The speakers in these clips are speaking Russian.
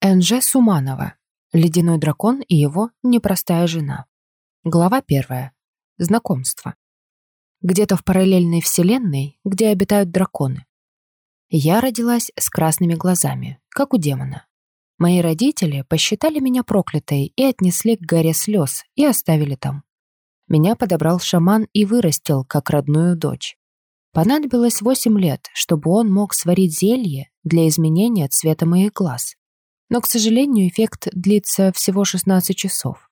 Энже Суманова. Ледяной дракон и его непростая жена. Глава первая. Знакомство. Где-то в параллельной вселенной, где обитают драконы. Я родилась с красными глазами, как у демона. Мои родители посчитали меня проклятой и отнесли к горе слез и оставили там. Меня подобрал шаман и вырастил, как родную дочь. Понадобилось восемь лет, чтобы он мог сварить зелье для изменения цвета моих глаз. Но, к сожалению, эффект длится всего 16 часов.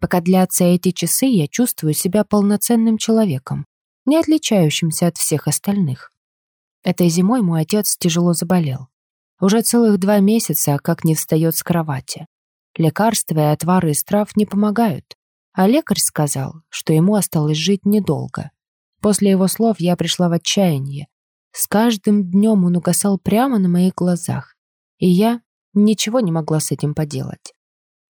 Пока длятся эти часы, я чувствую себя полноценным человеком, не отличающимся от всех остальных. Этой зимой мой отец тяжело заболел. Уже целых два месяца, как не встает с кровати. Лекарства и отвары из трав не помогают, а лекарь сказал, что ему осталось жить недолго. После его слов я пришла в отчаяние. С каждым днем он угасал прямо на моих глазах, и я Ничего не могла с этим поделать.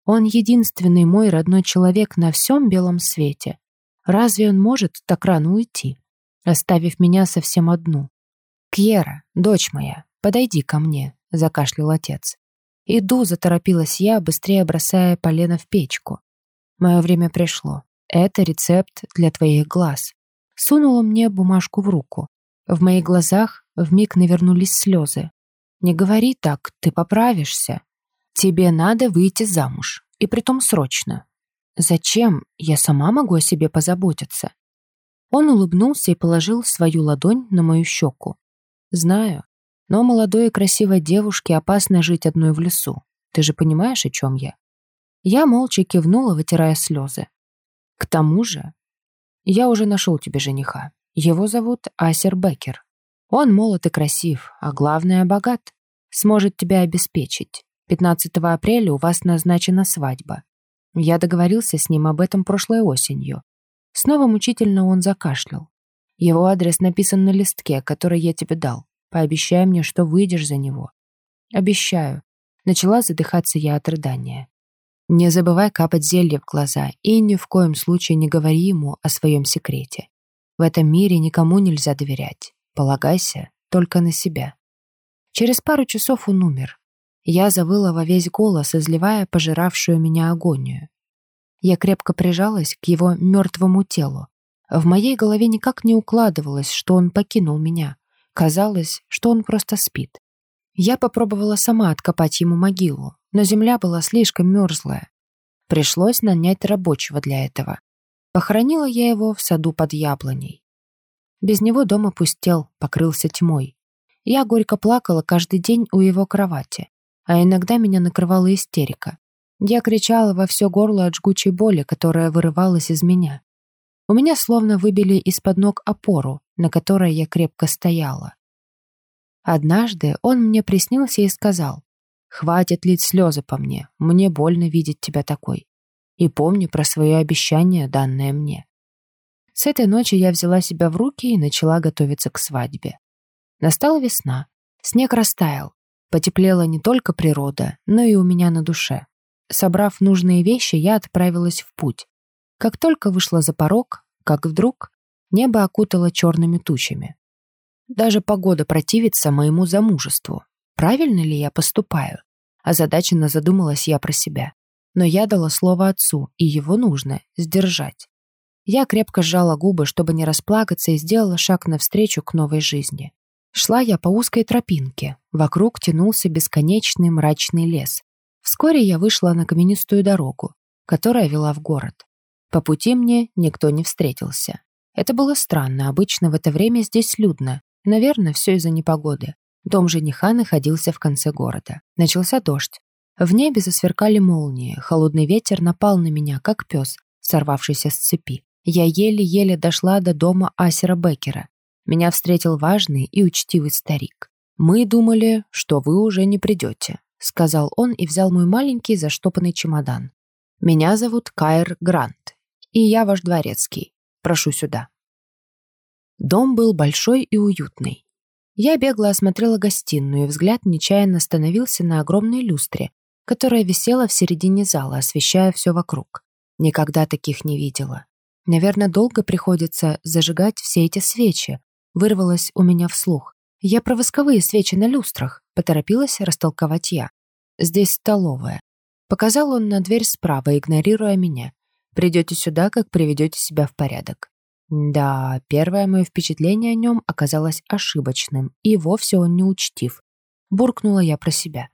Он единственный мой родной человек на всем белом свете. Разве он может так рано уйти, оставив меня совсем одну? «Кьера, дочь моя, подойди ко мне», — закашлял отец. «Иду», — заторопилась я, быстрее бросая полено в печку. Мое время пришло. Это рецепт для твоих глаз. Сунула мне бумажку в руку. В моих глазах вмиг навернулись слезы. Не говори так, ты поправишься. Тебе надо выйти замуж, и притом срочно. Зачем? Я сама могу о себе позаботиться. Он улыбнулся и положил свою ладонь на мою щеку. Знаю, но молодой и красивой девушке опасно жить одной в лесу. Ты же понимаешь, о чем я? Я молча кивнула, вытирая слезы. К тому же, я уже нашел тебе жениха. Его зовут Асер Беккер. Он молод и красив, а главное, богат. Сможет тебя обеспечить. 15 апреля у вас назначена свадьба. Я договорился с ним об этом прошлой осенью. Снова мучительно он закашлял. Его адрес написан на листке, который я тебе дал. Пообещай мне, что выйдешь за него. Обещаю. Начала задыхаться я от рыдания. Не забывай капать зелье в глаза и ни в коем случае не говори ему о своем секрете. В этом мире никому нельзя доверять. Полагайся только на себя. Через пару часов он умер. Я завыла во весь голос, изливая пожиравшую меня агонию. Я крепко прижалась к его мертвому телу. В моей голове никак не укладывалось, что он покинул меня. Казалось, что он просто спит. Я попробовала сама откопать ему могилу, но земля была слишком мерзлая. Пришлось нанять рабочего для этого. Похоронила я его в саду под яблоней. Без него дом опустел, покрылся тьмой. Я горько плакала каждый день у его кровати, а иногда меня накрывала истерика. Я кричала во все горло от жгучей боли, которая вырывалась из меня. У меня словно выбили из-под ног опору, на которой я крепко стояла. Однажды он мне приснился и сказал, «Хватит лить слезы по мне, мне больно видеть тебя такой. И помни про свое обещание, данное мне». С этой ночи я взяла себя в руки и начала готовиться к свадьбе. Настала весна. Снег растаял. Потеплела не только природа, но и у меня на душе. Собрав нужные вещи, я отправилась в путь. Как только вышла за порог, как вдруг небо окутало черными тучами. Даже погода противится моему замужеству. Правильно ли я поступаю? Озадаченно задумалась я про себя. Но я дала слово отцу, и его нужно сдержать. Я крепко сжала губы, чтобы не расплакаться, и сделала шаг навстречу к новой жизни. Шла я по узкой тропинке. Вокруг тянулся бесконечный мрачный лес. Вскоре я вышла на каменистую дорогу, которая вела в город. По пути мне никто не встретился. Это было странно, обычно в это время здесь людно. Наверное, все из-за непогоды. Дом жениха находился в конце города. Начался дождь. В небе засверкали молнии, холодный ветер напал на меня, как пес, сорвавшийся с цепи. Я еле-еле дошла до дома Асера Беккера. Меня встретил важный и учтивый старик. «Мы думали, что вы уже не придете», — сказал он и взял мой маленький заштопанный чемодан. «Меня зовут Кайр Грант, и я ваш дворецкий. Прошу сюда». Дом был большой и уютный. Я бегло осмотрела гостиную, и взгляд нечаянно остановился на огромной люстре, которая висела в середине зала, освещая все вокруг. Никогда таких не видела. Наверное, долго приходится зажигать все эти свечи. Вырвалось у меня вслух. Я про восковые свечи на люстрах, поторопилась растолковать я. Здесь столовая. Показал он на дверь справа, игнорируя меня. Придете сюда, как приведете себя в порядок. Да, первое мое впечатление о нем оказалось ошибочным, и вовсе он не учтив. Буркнула я про себя.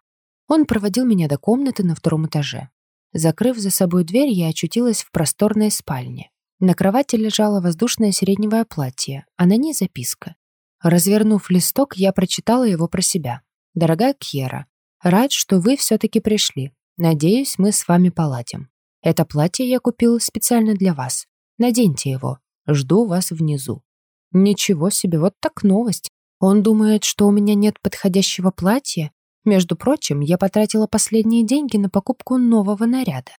Он проводил меня до комнаты на втором этаже. Закрыв за собой дверь, я очутилась в просторной спальне. На кровати лежало воздушное сиреневое платье, а на ней записка. Развернув листок, я прочитала его про себя. «Дорогая Кьера, рад, что вы все-таки пришли. Надеюсь, мы с вами поладим. Это платье я купил специально для вас. Наденьте его. Жду вас внизу». Ничего себе, вот так новость. Он думает, что у меня нет подходящего платья? Между прочим, я потратила последние деньги на покупку нового наряда.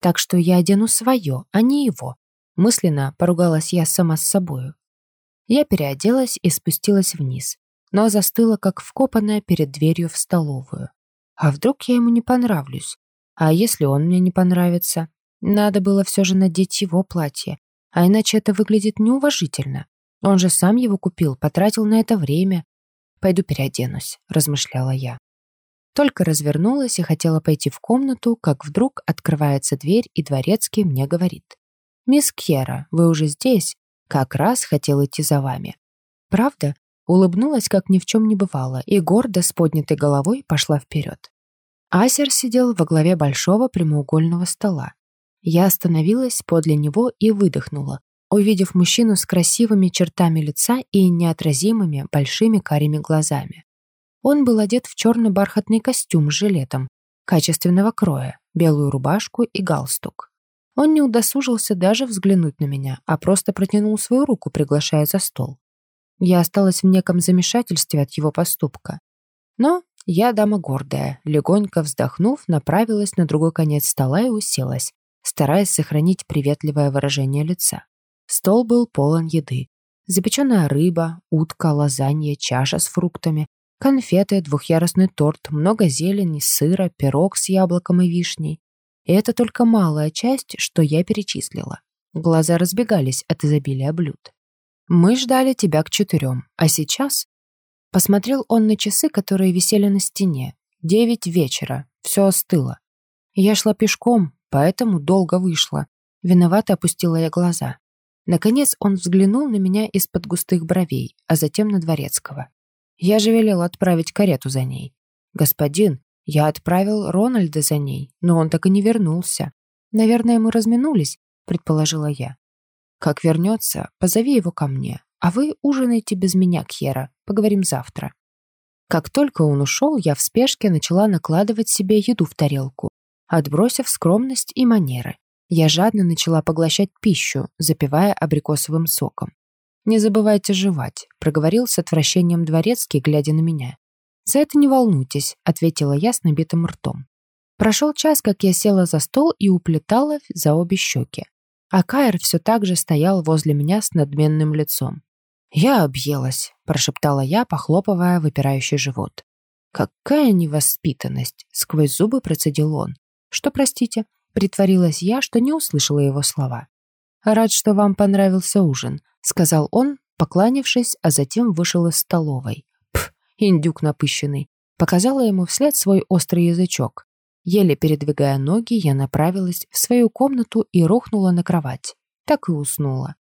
Так что я одену свое, а не его. Мысленно поругалась я сама с собою. Я переоделась и спустилась вниз, но застыла, как вкопанная перед дверью в столовую. А вдруг я ему не понравлюсь? А если он мне не понравится? Надо было все же надеть его платье, а иначе это выглядит неуважительно. Он же сам его купил, потратил на это время. «Пойду переоденусь», — размышляла я. Только развернулась и хотела пойти в комнату, как вдруг открывается дверь, и дворецкий мне говорит. «Мисс Кьера, вы уже здесь? Как раз хотел идти за вами». «Правда?» Улыбнулась, как ни в чем не бывало, и гордо с поднятой головой пошла вперед. Асер сидел во главе большого прямоугольного стола. Я остановилась подле него и выдохнула, увидев мужчину с красивыми чертами лица и неотразимыми большими карими глазами. Он был одет в черный бархатный костюм с жилетом, качественного кроя, белую рубашку и галстук. Он не удосужился даже взглянуть на меня, а просто протянул свою руку, приглашая за стол. Я осталась в неком замешательстве от его поступка. Но я, дама гордая, легонько вздохнув, направилась на другой конец стола и уселась, стараясь сохранить приветливое выражение лица. Стол был полон еды. Запеченная рыба, утка, лазанья, чаша с фруктами, конфеты, двухъярусный торт, много зелени, сыра, пирог с яблоком и вишней, и это только малая часть, что я перечислила. Глаза разбегались от изобилия блюд. «Мы ждали тебя к четырем, а сейчас...» Посмотрел он на часы, которые висели на стене. Девять вечера, все остыло. Я шла пешком, поэтому долго вышла. Виновато опустила я глаза. Наконец он взглянул на меня из-под густых бровей, а затем на Дворецкого. Я же велел отправить карету за ней. «Господин, я отправил Рональда за ней, но он так и не вернулся. Наверное, мы разминулись, предположила я. Как вернется, позови его ко мне, а вы ужинайте без меня, Кьера, поговорим завтра. Как только он ушел, я в спешке начала накладывать себе еду в тарелку, отбросив скромность и манеры. Я жадно начала поглощать пищу, запивая абрикосовым соком. «Не забывайте жевать», — проговорил с отвращением дворецкий, глядя на меня. «За это не волнуйтесь», — ответила я с набитым ртом. Прошел час, как я села за стол и уплетала за обе щеки. А Кайр все так же стоял возле меня с надменным лицом. «Я объелась», — прошептала я, похлопывая выпирающий живот. «Какая невоспитанность!» — сквозь зубы процедил он. «Что, простите?» — притворилась я, что не услышала его слова. «Рад, что вам понравился ужин», — сказал он, покланившись, а затем вышел из столовой индюк напыщенный. Показала ему вслед свой острый язычок. Еле передвигая ноги, я направилась в свою комнату и рухнула на кровать. Так и уснула.